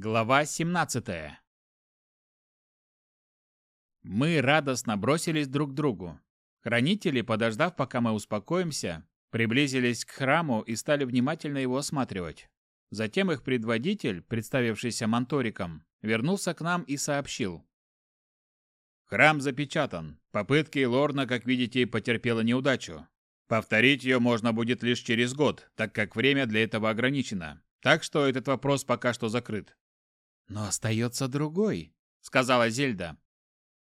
Глава 17 Мы радостно бросились друг к другу. Хранители, подождав, пока мы успокоимся, приблизились к храму и стали внимательно его осматривать. Затем их предводитель, представившийся Монториком, вернулся к нам и сообщил. «Храм запечатан. Попытки Лорна, как видите, потерпела неудачу. Повторить ее можно будет лишь через год, так как время для этого ограничено. Так что этот вопрос пока что закрыт. Но остается другой, сказала Зельда.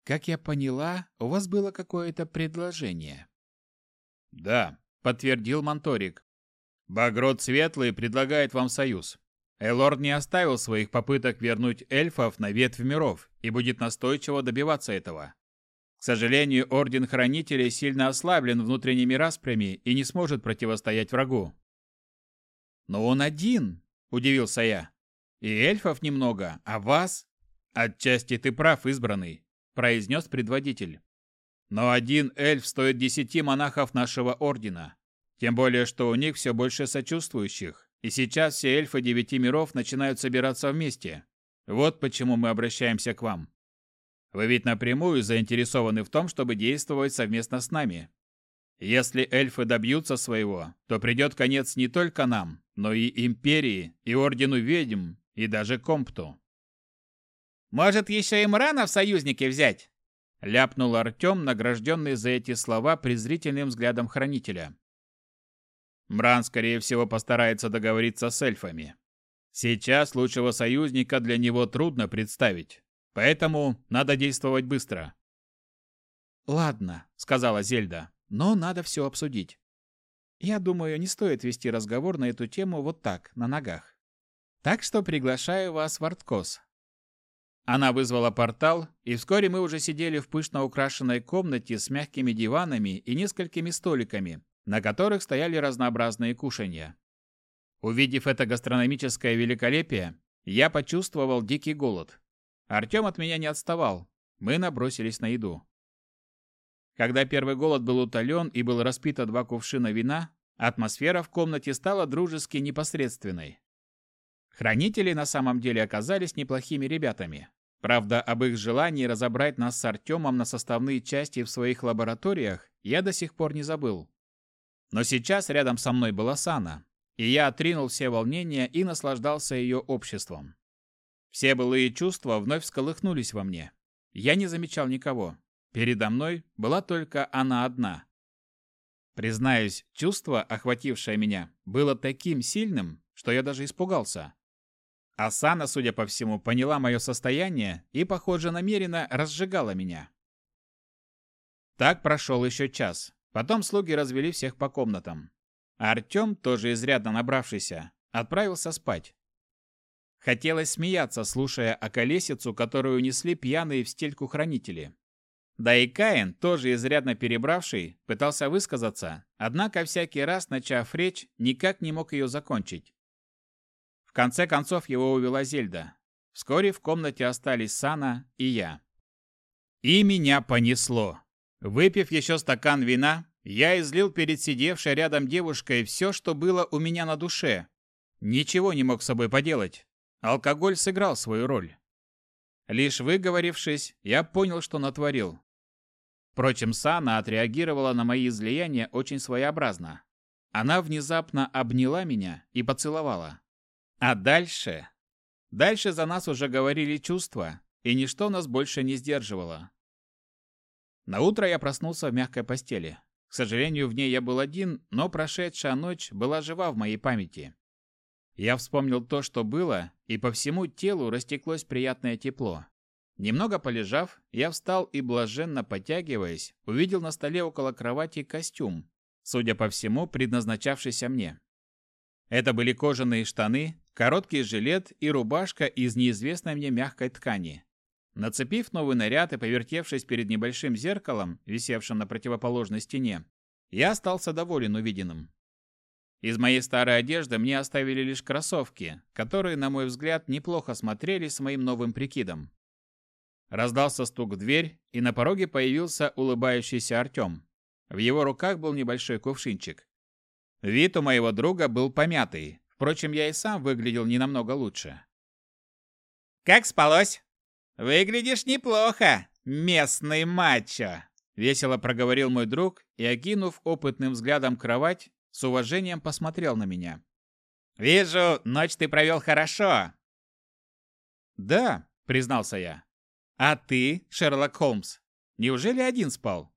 Как я поняла, у вас было какое-то предложение. Да, подтвердил Монторик. Багрот Светлый предлагает вам союз. Элорд не оставил своих попыток вернуть эльфов на ветвь миров и будет настойчиво добиваться этого. К сожалению, Орден Хранителей сильно ослаблен внутренними распрями и не сможет противостоять врагу. «Но он один!» – удивился я. «И эльфов немного, а вас?» «Отчасти ты прав, избранный», – произнес предводитель. «Но один эльф стоит десяти монахов нашего ордена. Тем более, что у них все больше сочувствующих. И сейчас все эльфы девяти миров начинают собираться вместе. Вот почему мы обращаемся к вам. Вы ведь напрямую заинтересованы в том, чтобы действовать совместно с нами. Если эльфы добьются своего, то придет конец не только нам, но и Империи, и Ордену Ведьм, и даже Компту. «Может, еще и Мрана в союзники взять?» ляпнул Артем, награжденный за эти слова презрительным взглядом хранителя. Мран, скорее всего, постарается договориться с эльфами. Сейчас лучшего союзника для него трудно представить, поэтому надо действовать быстро. «Ладно», — сказала Зельда но надо все обсудить. Я думаю, не стоит вести разговор на эту тему вот так, на ногах. Так что приглашаю вас в Арткос. Она вызвала портал, и вскоре мы уже сидели в пышно украшенной комнате с мягкими диванами и несколькими столиками, на которых стояли разнообразные кушанья. Увидев это гастрономическое великолепие, я почувствовал дикий голод. Артем от меня не отставал. Мы набросились на еду. Когда первый голод был утолен и был распито два кувшина вина, атмосфера в комнате стала дружески непосредственной. Хранители на самом деле оказались неплохими ребятами. Правда, об их желании разобрать нас с Артемом на составные части в своих лабораториях я до сих пор не забыл. Но сейчас рядом со мной была Сана, и я отринул все волнения и наслаждался ее обществом. Все былые чувства вновь всколыхнулись во мне. Я не замечал никого, Передо мной была только она одна. Признаюсь, чувство, охватившее меня, было таким сильным, что я даже испугался. Асана, судя по всему, поняла мое состояние и, похоже, намеренно разжигала меня. Так прошел еще час. Потом слуги развели всех по комнатам. Артем, тоже изрядно набравшийся, отправился спать. Хотелось смеяться, слушая о колесицу, которую несли пьяные в стельку хранители. Да и Каин, тоже изрядно перебравший, пытался высказаться, однако всякий раз, начав речь, никак не мог ее закончить. В конце концов его увела Зельда. Вскоре в комнате остались Сана и я. И меня понесло. Выпив еще стакан вина, я излил перед сидевшей рядом девушкой все, что было у меня на душе. Ничего не мог с собой поделать. Алкоголь сыграл свою роль. Лишь выговорившись, я понял, что натворил. Впрочем, Сана отреагировала на мои излияния очень своеобразно. Она внезапно обняла меня и поцеловала. А дальше? Дальше за нас уже говорили чувства, и ничто нас больше не сдерживало. На утро я проснулся в мягкой постели. К сожалению, в ней я был один, но прошедшая ночь была жива в моей памяти. Я вспомнил то, что было, и по всему телу растеклось приятное тепло. Немного полежав, я встал и, блаженно потягиваясь, увидел на столе около кровати костюм, судя по всему, предназначавшийся мне. Это были кожаные штаны, короткий жилет и рубашка из неизвестной мне мягкой ткани. Нацепив новый наряд и повертевшись перед небольшим зеркалом, висевшим на противоположной стене, я остался доволен увиденным. Из моей старой одежды мне оставили лишь кроссовки, которые, на мой взгляд, неплохо смотрелись с моим новым прикидом. Раздался стук в дверь, и на пороге появился улыбающийся Артем. В его руках был небольшой кувшинчик. Вид у моего друга был помятый, впрочем, я и сам выглядел не намного лучше. Как спалось? Выглядишь неплохо, местный мачо!» Весело проговорил мой друг и, окинув опытным взглядом кровать, с уважением посмотрел на меня. «Вижу, ночь ты провел хорошо!» «Да», — признался я. «А ты, Шерлок Холмс, неужели один спал?»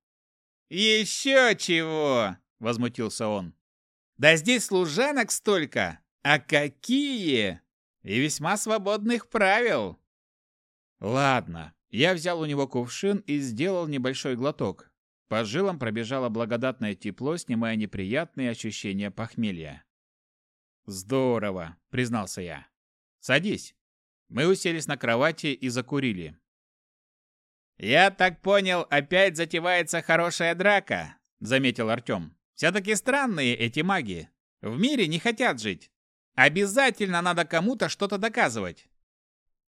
«Еще чего!» — возмутился он. «Да здесь служанок столько! А какие! И весьма свободных правил!» «Ладно». Я взял у него кувшин и сделал небольшой глоток. По жилам пробежало благодатное тепло, снимая неприятные ощущения похмелья. «Здорово», — признался я. «Садись». Мы уселись на кровати и закурили. «Я так понял, опять затевается хорошая драка», — заметил Артем. «Все-таки странные эти маги. В мире не хотят жить. Обязательно надо кому-то что-то доказывать».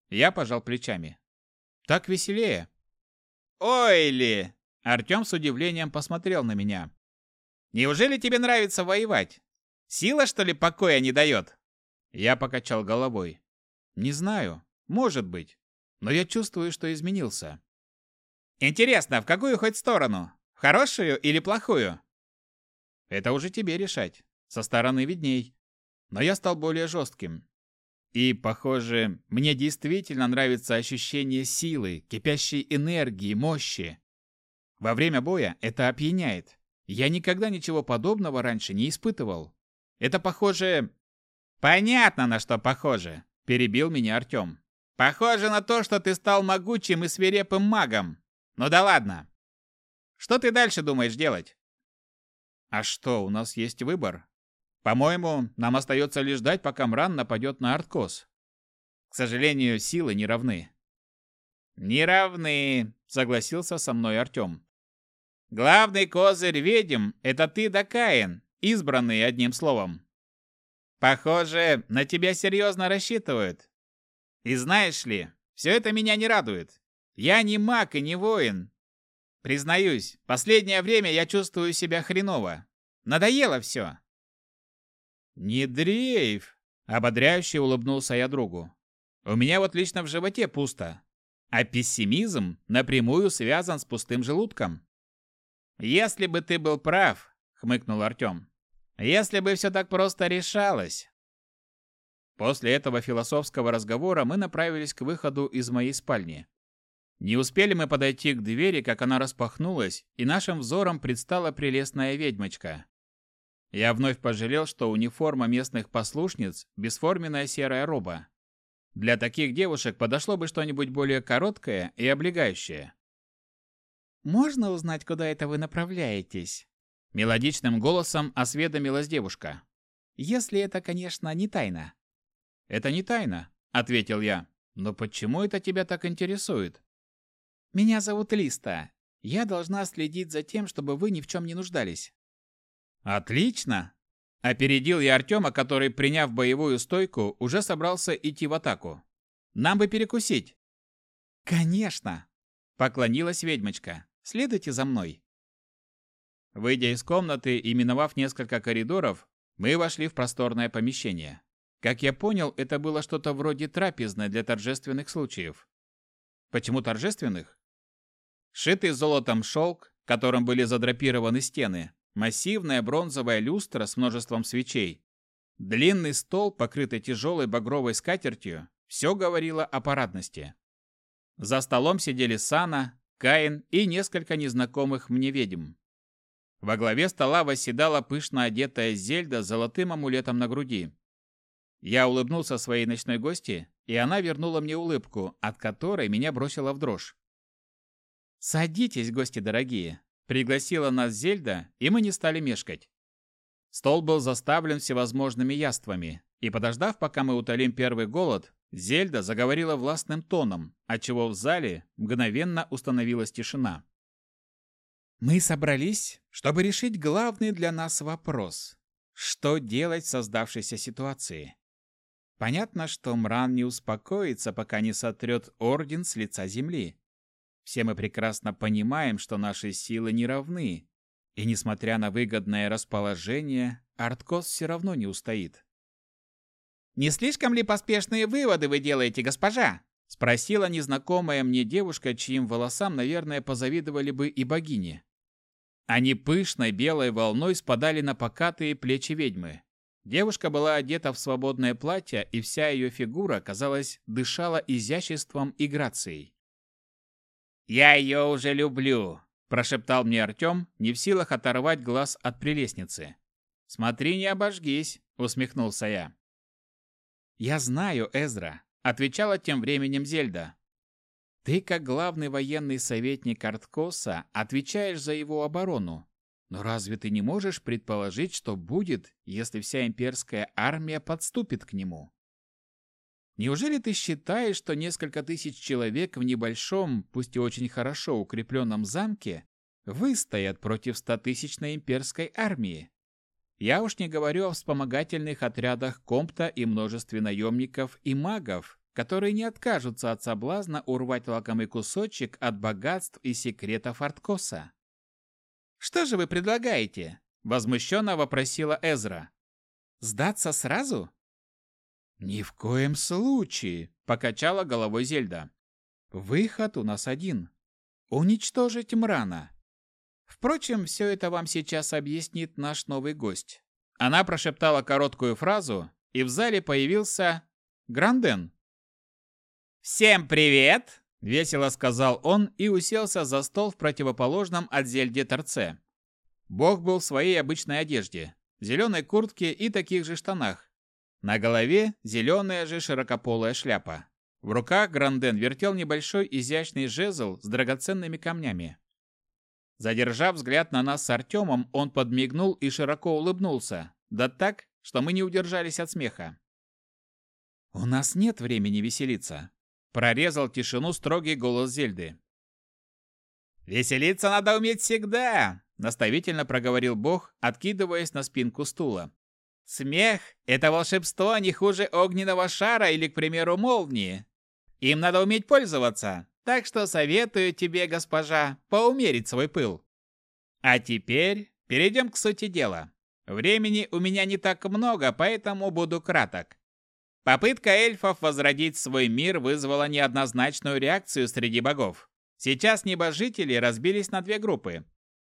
Я пожал плечами. «Так веселее». «Ой ли!» Артем с удивлением посмотрел на меня. «Неужели тебе нравится воевать? Сила, что ли, покоя не дает?» Я покачал головой. «Не знаю. Может быть. Но я чувствую, что изменился. Интересно, в какую хоть сторону? В хорошую или плохую? Это уже тебе решать. Со стороны видней. Но я стал более жестким. И, похоже, мне действительно нравится ощущение силы, кипящей энергии, мощи. Во время боя это опьяняет. Я никогда ничего подобного раньше не испытывал. Это похоже... Понятно, на что похоже, перебил меня Артем. Похоже на то, что ты стал могучим и свирепым магом. Ну да ладно. Что ты дальше думаешь делать? А что, у нас есть выбор? По-моему, нам остается лишь ждать, пока Мран нападет на Арткос. К сожалению, силы не равны. Не равны, согласился со мной Артем. Главный козырь ведьм — это ты да Каин, избранный одним словом. Похоже, на тебя серьезно рассчитывают. И знаешь ли, все это меня не радует. Я не маг и не воин. Признаюсь, последнее время я чувствую себя хреново. Надоело все. Не дрейф, ободряюще улыбнулся я другу. У меня вот лично в животе пусто, а пессимизм напрямую связан с пустым желудком. Если бы ты был прав, хмыкнул Артем. Если бы все так просто решалось. После этого философского разговора мы направились к выходу из моей спальни. Не успели мы подойти к двери, как она распахнулась, и нашим взором предстала прелестная ведьмочка. Я вновь пожалел, что униформа местных послушниц – бесформенная серая роба. Для таких девушек подошло бы что-нибудь более короткое и облегающее. «Можно узнать, куда это вы направляетесь?» Мелодичным голосом осведомилась девушка. «Если это, конечно, не тайна». «Это не тайна», — ответил я. «Но почему это тебя так интересует?» Меня зовут Листа. Я должна следить за тем, чтобы вы ни в чем не нуждались. Отлично! Опередил я Артема, который, приняв боевую стойку, уже собрался идти в атаку. Нам бы перекусить. Конечно! Поклонилась ведьмочка. Следуйте за мной. Выйдя из комнаты и миновав несколько коридоров, мы вошли в просторное помещение. Как я понял, это было что-то вроде трапезной для торжественных случаев. Почему торжественных? Шитый золотом шелк, которым были задрапированы стены, массивная бронзовая люстра с множеством свечей, длинный стол, покрытый тяжелой багровой скатертью, все говорило о парадности. За столом сидели Сана, Каин и несколько незнакомых мне ведьм. Во главе стола восседала пышно одетая Зельда с золотым амулетом на груди. Я улыбнулся своей ночной гости, и она вернула мне улыбку, от которой меня бросило в дрожь. «Садитесь, гости дорогие!» Пригласила нас Зельда, и мы не стали мешкать. Стол был заставлен всевозможными яствами, и подождав, пока мы утолим первый голод, Зельда заговорила властным тоном, отчего в зале мгновенно установилась тишина. «Мы собрались, чтобы решить главный для нас вопрос. Что делать в создавшейся ситуации? Понятно, что Мран не успокоится, пока не сотрет Орден с лица земли. Все мы прекрасно понимаем, что наши силы не равны, и несмотря на выгодное расположение, Арткос все равно не устоит. «Не слишком ли поспешные выводы вы делаете, госпожа?» Спросила незнакомая мне девушка, чьим волосам, наверное, позавидовали бы и богини. Они пышной белой волной спадали на покатые плечи ведьмы. Девушка была одета в свободное платье, и вся ее фигура, казалось, дышала изяществом и грацией. «Я ее уже люблю», – прошептал мне Артем, не в силах оторвать глаз от прелестницы. «Смотри, не обожгись», – усмехнулся я. «Я знаю, Эзра», – отвечала тем временем Зельда. «Ты, как главный военный советник Арткоса, отвечаешь за его оборону. Но разве ты не можешь предположить, что будет, если вся имперская армия подступит к нему?» Неужели ты считаешь, что несколько тысяч человек в небольшом, пусть и очень хорошо укрепленном замке выстоят против стотысячной имперской армии? Я уж не говорю о вспомогательных отрядах Компта и множестве наемников и магов, которые не откажутся от соблазна урвать лакомый кусочек от богатств и секретов Арткоса. «Что же вы предлагаете?» – возмущенно вопросила Эзра. «Сдаться сразу?» «Ни в коем случае!» – покачала головой Зельда. «Выход у нас один. Уничтожить Мрана. Впрочем, все это вам сейчас объяснит наш новый гость». Она прошептала короткую фразу, и в зале появился Гранден. «Всем привет!» – весело сказал он и уселся за стол в противоположном от Зельде торце. Бог был в своей обычной одежде, зеленой куртке и таких же штанах, на голове зеленая же широкополая шляпа. В руках Гранден вертел небольшой изящный жезл с драгоценными камнями. Задержав взгляд на нас с Артемом, он подмигнул и широко улыбнулся, да так, что мы не удержались от смеха. «У нас нет времени веселиться», — прорезал тишину строгий голос Зельды. «Веселиться надо уметь всегда», — наставительно проговорил Бог, откидываясь на спинку стула. Смех – это волшебство не хуже огненного шара или, к примеру, молнии. Им надо уметь пользоваться, так что советую тебе, госпожа, поумерить свой пыл. А теперь перейдем к сути дела. Времени у меня не так много, поэтому буду краток. Попытка эльфов возродить свой мир вызвала неоднозначную реакцию среди богов. Сейчас небожители разбились на две группы.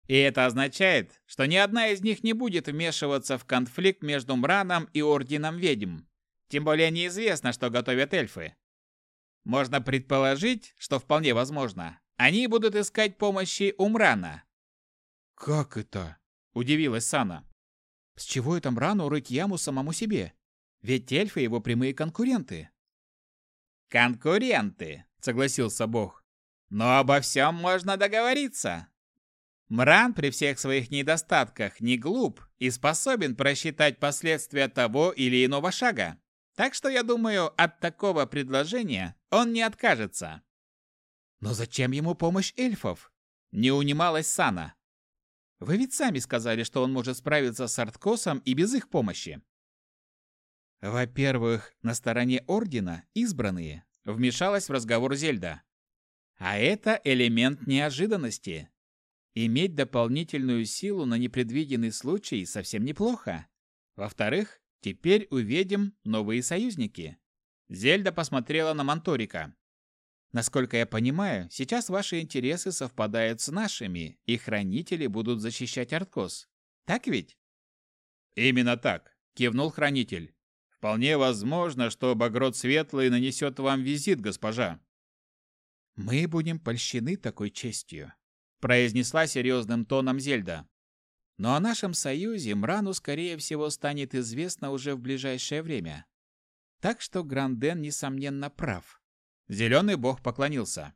И это означает, что ни одна из них не будет вмешиваться в конфликт между Мраном и Орденом Ведьм. Тем более неизвестно, что готовят эльфы. Можно предположить, что вполне возможно, они будут искать помощи у Мрана. «Как это?» – удивилась Сана. «С чего это Мрану рыть яму самому себе? Ведь эльфы его прямые конкуренты». «Конкуренты», – согласился Бог. «Но обо всем можно договориться. Мран при всех своих недостатках не глуп и способен просчитать последствия того или иного шага. Так что я думаю, от такого предложения он не откажется. Но зачем ему помощь эльфов? Не унималась Сана. Вы ведь сами сказали, что он может справиться с Арткосом и без их помощи. Во-первых, на стороне Ордена избранные, вмешалась в разговор Зельда. А это элемент неожиданности. Иметь дополнительную силу на непредвиденный случай совсем неплохо. Во-вторых, теперь увидим новые союзники. Зельда посмотрела на Монторика. Насколько я понимаю, сейчас ваши интересы совпадают с нашими, и хранители будут защищать Арткос. Так ведь? Именно так, кивнул хранитель. Вполне возможно, что Багрот Светлый нанесет вам визит, госпожа. Мы будем польщены такой честью, произнесла серьезным тоном Зельда. Но о нашем союзе Мрану, скорее всего, станет известно уже в ближайшее время. Так что Гранден, несомненно, прав. Зеленый бог поклонился.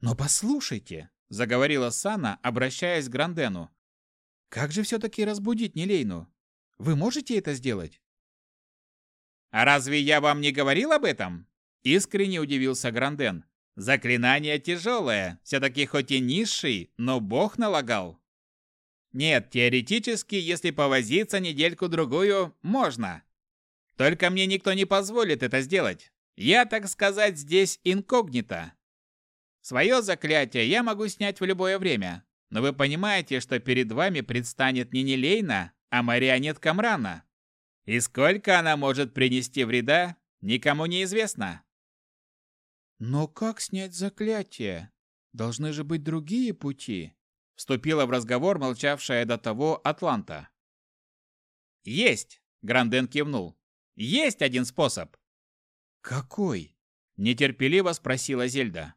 «Но послушайте», — заговорила Сана, обращаясь к Грандену. «Как же все-таки разбудить Нелейну? Вы можете это сделать?» «А разве я вам не говорил об этом?» Искренне удивился Гранден. Заклинание тяжелое, все-таки хоть и низший, но бог налагал. Нет, теоретически, если повозиться недельку-другую, можно. Только мне никто не позволит это сделать. Я, так сказать, здесь инкогнито. Свое заклятие я могу снять в любое время, но вы понимаете, что перед вами предстанет не Нелейна, а марионетка Мрана. И сколько она может принести вреда, никому не известно. Но как снять заклятие? Должны же быть другие пути. Вступила в разговор молчавшая до того Атланта. Есть, Гранден кивнул. Есть один способ. Какой? Нетерпеливо спросила Зельда.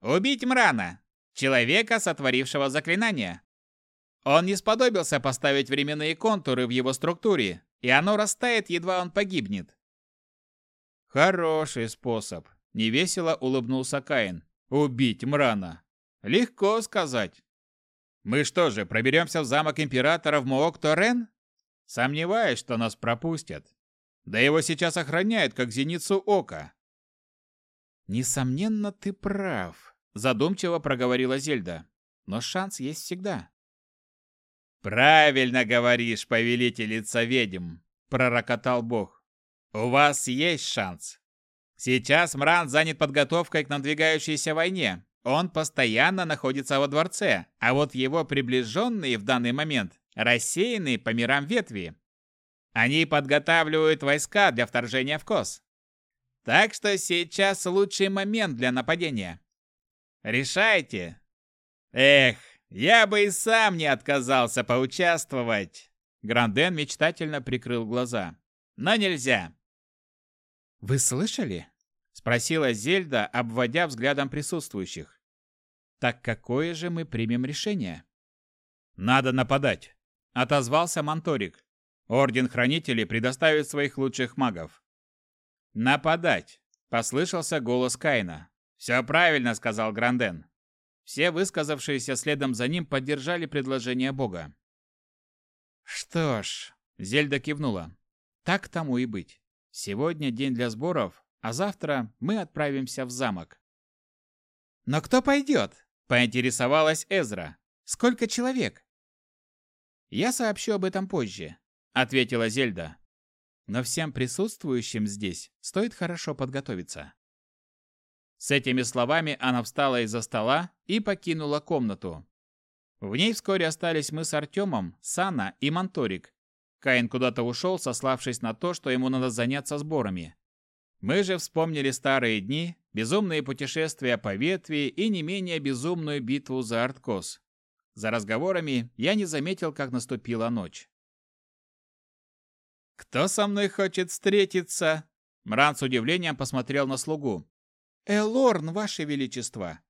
Убить Мрана, человека, сотворившего заклинание. Он не сподобился поставить временные контуры в его структуре, и оно растает, едва он погибнет. Хороший способ, невесело улыбнулся Каин. Убить Мрана. Легко сказать. Мы что же, проберемся в замок императора в Моок-Торен? Сомневаюсь, что нас пропустят. Да его сейчас охраняют, как зеницу ока. Несомненно, ты прав, задумчиво проговорила Зельда. Но шанс есть всегда. Правильно говоришь, повелительница ведьм, пророкотал бог. У вас есть шанс. Сейчас Мран занят подготовкой к надвигающейся войне, он постоянно находится во дворце, а вот его приближенные в данный момент рассеяны по мирам ветви. Они подготавливают войска для вторжения в Кос. Так что сейчас лучший момент для нападения. Решайте. Эх, я бы и сам не отказался поучаствовать. Гранден мечтательно прикрыл глаза. Но нельзя. Вы слышали? спросила Зельда, обводя взглядом присутствующих. Так какое же мы примем решение? Надо нападать, отозвался Монторик. Орден Хранителей предоставит своих лучших магов. Нападать, послышался голос Каина. Все правильно сказал Гранден. Все высказавшиеся следом за ним поддержали предложение Бога. Что ж, Зельда кивнула. Так тому и быть. Сегодня день для сборов, а завтра мы отправимся в замок. «Но кто пойдет?» – поинтересовалась Эзра. «Сколько человек?» «Я сообщу об этом позже», – ответила Зельда. «Но всем присутствующим здесь стоит хорошо подготовиться». С этими словами она встала из-за стола и покинула комнату. В ней вскоре остались мы с Артемом, Сана и Монторик. Каин куда-то ушел, сославшись на то, что ему надо заняться сборами. Мы же вспомнили старые дни, безумные путешествия по ветви и не менее безумную битву за Арткос. За разговорами я не заметил, как наступила ночь. «Кто со мной хочет встретиться?» Мран с удивлением посмотрел на слугу. «Элорн, ваше величество!»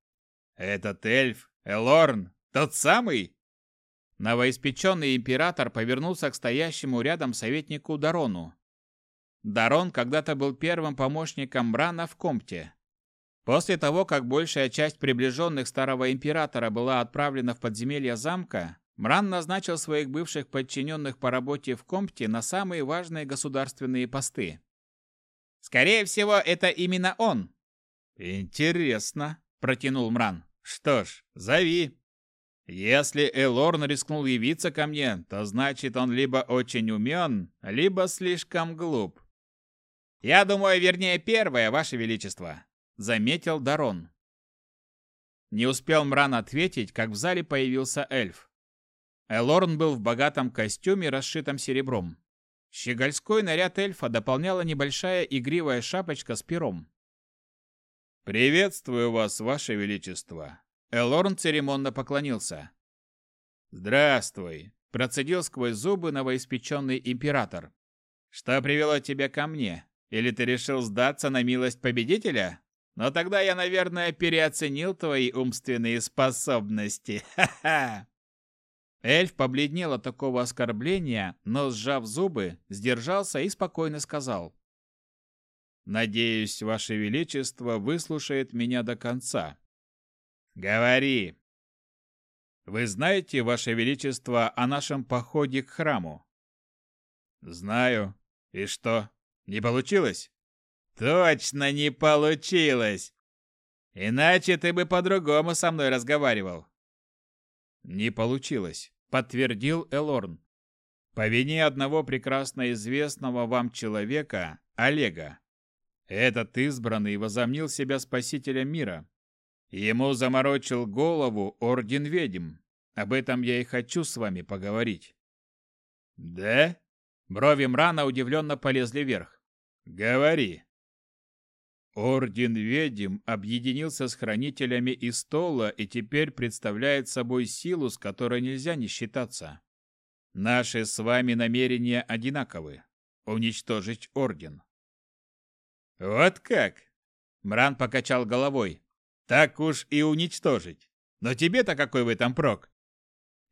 «Этот эльф? Элорн? Тот самый?» Новоиспеченный император повернулся к стоящему рядом советнику Дарону. Дарон когда-то был первым помощником Брана в Компте. После того, как большая часть приближенных старого императора была отправлена в подземелье замка, Мран назначил своих бывших подчиненных по работе в Компте на самые важные государственные посты. «Скорее всего, это именно он!» «Интересно», — протянул Мран. «Что ж, зови. Если Элорн рискнул явиться ко мне, то значит он либо очень умен, либо слишком глуп. «Я думаю, вернее, первое, Ваше Величество», — заметил Дарон. Не успел Мран ответить, как в зале появился эльф. Элорн был в богатом костюме, расшитом серебром. Щегольской наряд эльфа дополняла небольшая игривая шапочка с пером. «Приветствую вас, Ваше Величество!» Элорн церемонно поклонился. «Здравствуй!» – процедил сквозь зубы новоиспеченный император. «Что привело тебя ко мне? Или ты решил сдаться на милость победителя? Но тогда я, наверное, переоценил твои умственные способности. Ха-ха!» Эльф побледнел от такого оскорбления, но, сжав зубы, сдержался и спокойно сказал. «Надеюсь, Ваше Величество выслушает меня до конца». «Говори!» «Вы знаете, Ваше Величество, о нашем походе к храму?» «Знаю. И что?» Не получилось? Точно не получилось. Иначе ты бы по-другому со мной разговаривал. Не получилось, подтвердил Элорн. По вине одного прекрасно известного вам человека, Олега. Этот избранный возомнил себя спасителем мира. Ему заморочил голову Орден Ведьм. Об этом я и хочу с вами поговорить. Да? Брови Мрана удивленно полезли вверх. Говори. Орден ведьм объединился с хранителями Истола и теперь представляет собой силу, с которой нельзя не считаться. Наши с вами намерения одинаковы — уничтожить Орден. Вот как? Мран покачал головой. Так уж и уничтожить. Но тебе-то какой в этом прок?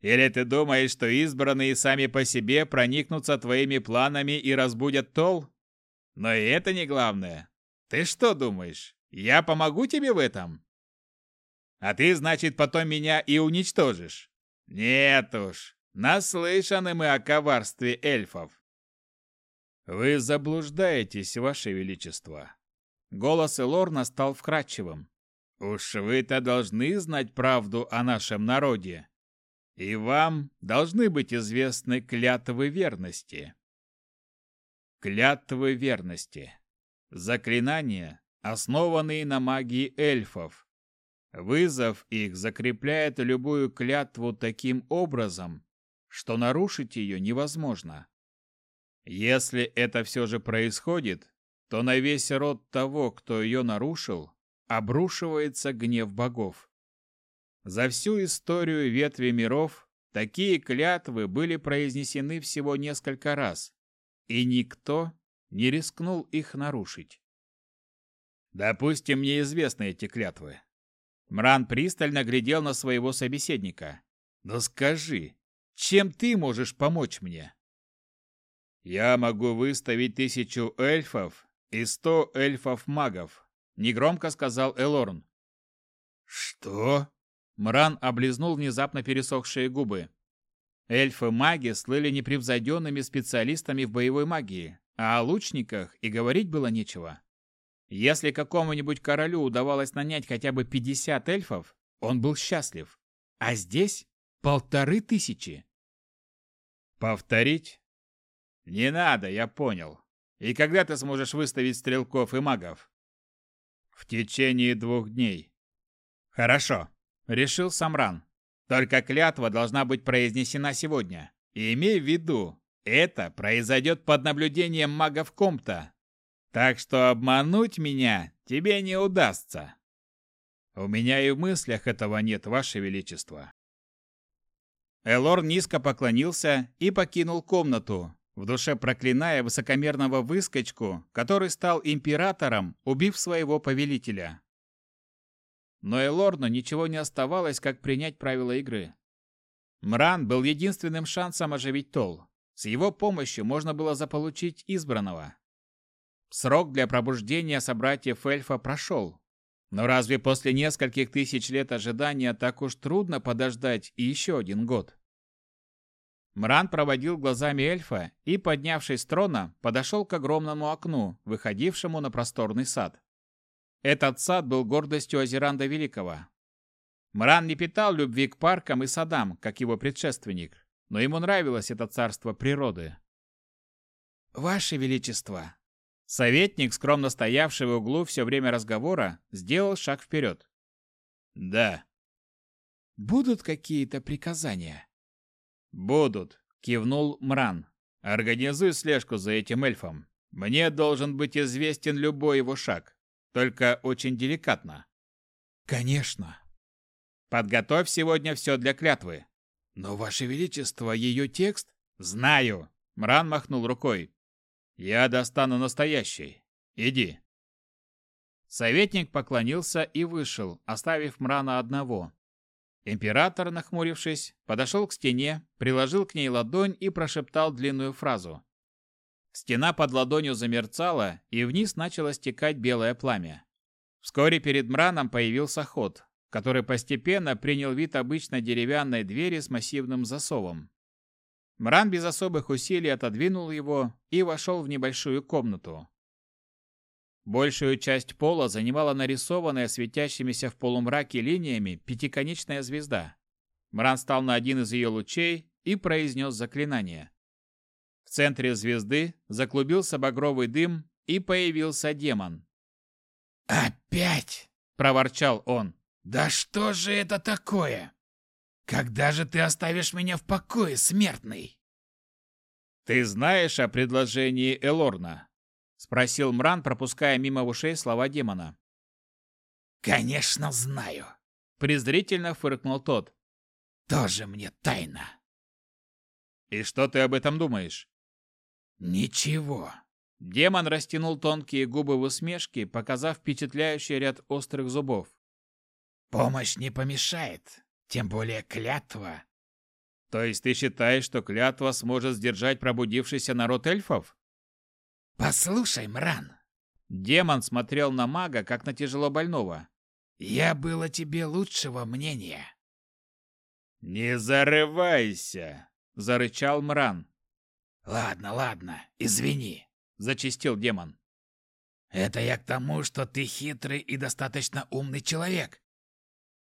Или ты думаешь, что избранные сами по себе проникнутся твоими планами и разбудят Тол? Но и это не главное. Ты что думаешь, я помогу тебе в этом? А ты, значит, потом меня и уничтожишь? Нет уж, наслышаны мы о коварстве эльфов. Вы заблуждаетесь, ваше величество. Голос Элорна стал вкрадчивым. Уж вы-то должны знать правду о нашем народе. И вам должны быть известны клятвы верности. Клятвы верности. Заклинания, основанные на магии эльфов. Вызов их закрепляет любую клятву таким образом, что нарушить ее невозможно. Если это все же происходит, то на весь род того, кто ее нарушил, обрушивается гнев богов. За всю историю ветви миров такие клятвы были произнесены всего несколько раз, и никто не рискнул их нарушить. Допустим, мне известны эти клятвы. Мран пристально глядел на своего собеседника. Но скажи, чем ты можешь помочь мне? Я могу выставить тысячу эльфов и сто эльфов-магов, негромко сказал Элорн. Что? Мран облизнул внезапно пересохшие губы. Эльфы-маги слыли непревзойденными специалистами в боевой магии, а о лучниках и говорить было нечего. Если какому-нибудь королю удавалось нанять хотя бы 50 эльфов, он был счастлив. А здесь полторы тысячи. Повторить? Не надо, я понял. И когда ты сможешь выставить стрелков и магов? В течение двух дней. Хорошо решил Самран. Только клятва должна быть произнесена сегодня. И имей в виду, это произойдет под наблюдением магов Комта. Так что обмануть меня тебе не удастся. У меня и в мыслях этого нет, ваше величество. Элор низко поклонился и покинул комнату, в душе проклиная высокомерного выскочку, который стал императором, убив своего повелителя. Но Элорну ничего не оставалось, как принять правила игры. Мран был единственным шансом оживить Тол. С его помощью можно было заполучить избранного. Срок для пробуждения собратьев эльфа прошел. Но разве после нескольких тысяч лет ожидания так уж трудно подождать и еще один год? Мран проводил глазами эльфа и, поднявшись с трона, подошел к огромному окну, выходившему на просторный сад. Этот сад был гордостью Азеранда Великого. Мран не питал любви к паркам и садам, как его предшественник, но ему нравилось это царство природы. «Ваше Величество!» Советник, скромно стоявший в углу все время разговора, сделал шаг вперед. «Да». «Будут какие-то приказания?» «Будут», — кивнул Мран. «Организуй слежку за этим эльфом. Мне должен быть известен любой его шаг. Только очень деликатно. Конечно. Подготовь сегодня все для клятвы. Но, Ваше Величество, ее текст... Знаю. Мран махнул рукой. Я достану настоящий. Иди. Советник поклонился и вышел, оставив Мрана одного. Император, нахмурившись, подошел к стене, приложил к ней ладонь и прошептал длинную фразу. Стена под ладонью замерцала, и вниз начало стекать белое пламя. Вскоре перед Мраном появился ход, который постепенно принял вид обычной деревянной двери с массивным засовом. Мран без особых усилий отодвинул его и вошел в небольшую комнату. Большую часть пола занимала нарисованная светящимися в полумраке линиями пятиконечная звезда. Мран стал на один из ее лучей и произнес заклинание центре звезды заклубился багровый дым, и появился демон. «Опять!» – проворчал он. «Да что же это такое? Когда же ты оставишь меня в покое, смертный?» «Ты знаешь о предложении Элорна?» Спросил Мран, пропуская мимо ушей слова демона. Конечно, знаю, презрительно фыркнул тот. Тоже мне тайна. И что ты об этом думаешь? Ничего. Демон растянул тонкие губы в усмешке, показав впечатляющий ряд острых зубов. Помощь не помешает, тем более клятва. То есть ты считаешь, что клятва сможет сдержать пробудившийся народ эльфов? Послушай, Мран. Демон смотрел на мага, как на тяжело больного. Я был о тебе лучшего мнения. Не зарывайся, зарычал Мран. Ладно, ладно, извини, зачистил демон. Это я к тому, что ты хитрый и достаточно умный человек.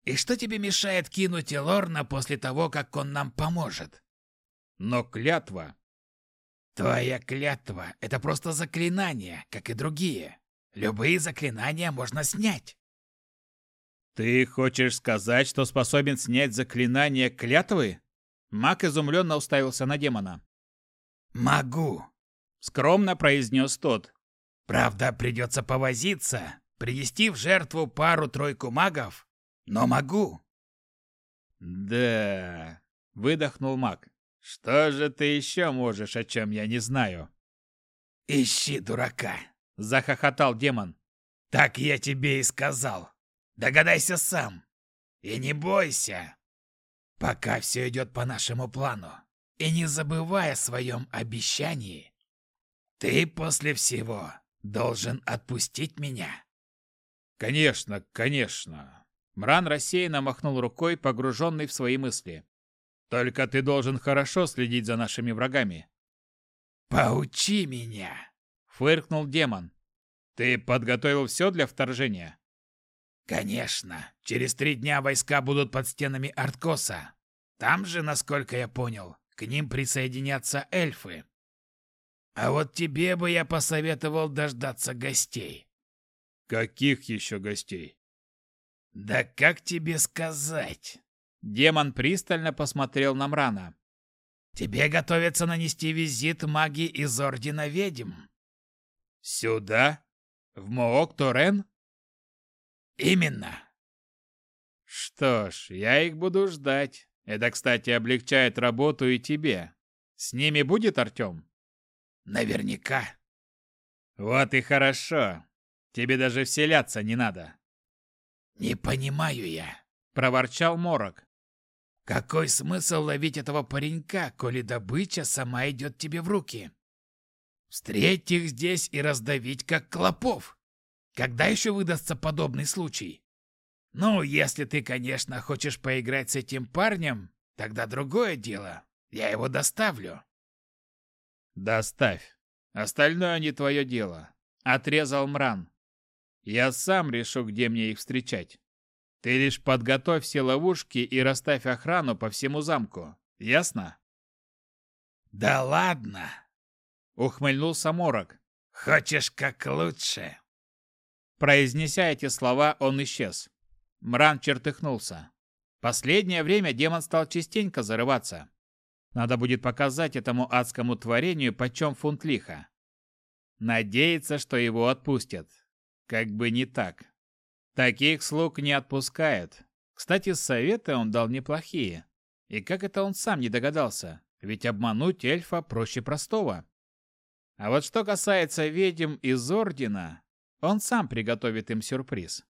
И что тебе мешает кинуть Элорна после того, как он нам поможет? Но клятва... Твоя клятва — это просто заклинание, как и другие. Любые заклинания можно снять. Ты хочешь сказать, что способен снять заклинание клятвы? Маг изумленно уставился на демона. «Могу», — скромно произнес тот. «Правда, придется повозиться, принести в жертву пару-тройку магов, но могу. Да, выдохнул маг. Что же ты еще можешь, о чем я не знаю? Ищи дурака, захохотал демон. Так я тебе и сказал. Догадайся сам. И не бойся. Пока все идет по нашему плану. И не забывай о своем обещании. Ты после всего должен отпустить меня. Конечно, конечно. Мран рассеянно махнул рукой, погруженный в свои мысли. «Только ты должен хорошо следить за нашими врагами». «Поучи меня!» — фыркнул демон. «Ты подготовил все для вторжения?» «Конечно. Через три дня войска будут под стенами Арткоса. Там же, насколько я понял, к ним присоединятся эльфы. А вот тебе бы я посоветовал дождаться гостей». «Каких еще гостей?» «Да как тебе сказать?» Демон пристально посмотрел на Мрана. «Тебе готовится нанести визит маги из Ордена Ведьм». «Сюда? В Моок-Торен?» «Именно». «Что ж, я их буду ждать. Это, кстати, облегчает работу и тебе. С ними будет Артем?» «Наверняка». «Вот и хорошо. Тебе даже вселяться не надо. «Не понимаю я», — проворчал Морок. «Какой смысл ловить этого паренька, коли добыча сама идет тебе в руки? Встреть их здесь и раздавить, как клопов. Когда еще выдастся подобный случай? Ну, если ты, конечно, хочешь поиграть с этим парнем, тогда другое дело. Я его доставлю». «Доставь. Остальное не твое дело», — отрезал Мран. Я сам решу, где мне их встречать. Ты лишь подготовь все ловушки и расставь охрану по всему замку. Ясно? Да ладно, ухмыльнулся Морок. Хочешь как лучше? Произнеся эти слова, он исчез. Мран чертыхнулся. Последнее время демон стал частенько зарываться. Надо будет показать этому адскому творению, почем фунт лиха. Надеяться, что его отпустят. Как бы не так. Таких слуг не отпускает. Кстати, советы он дал неплохие. И как это он сам не догадался? Ведь обмануть эльфа проще простого. А вот что касается ведьм из Ордена, он сам приготовит им сюрприз.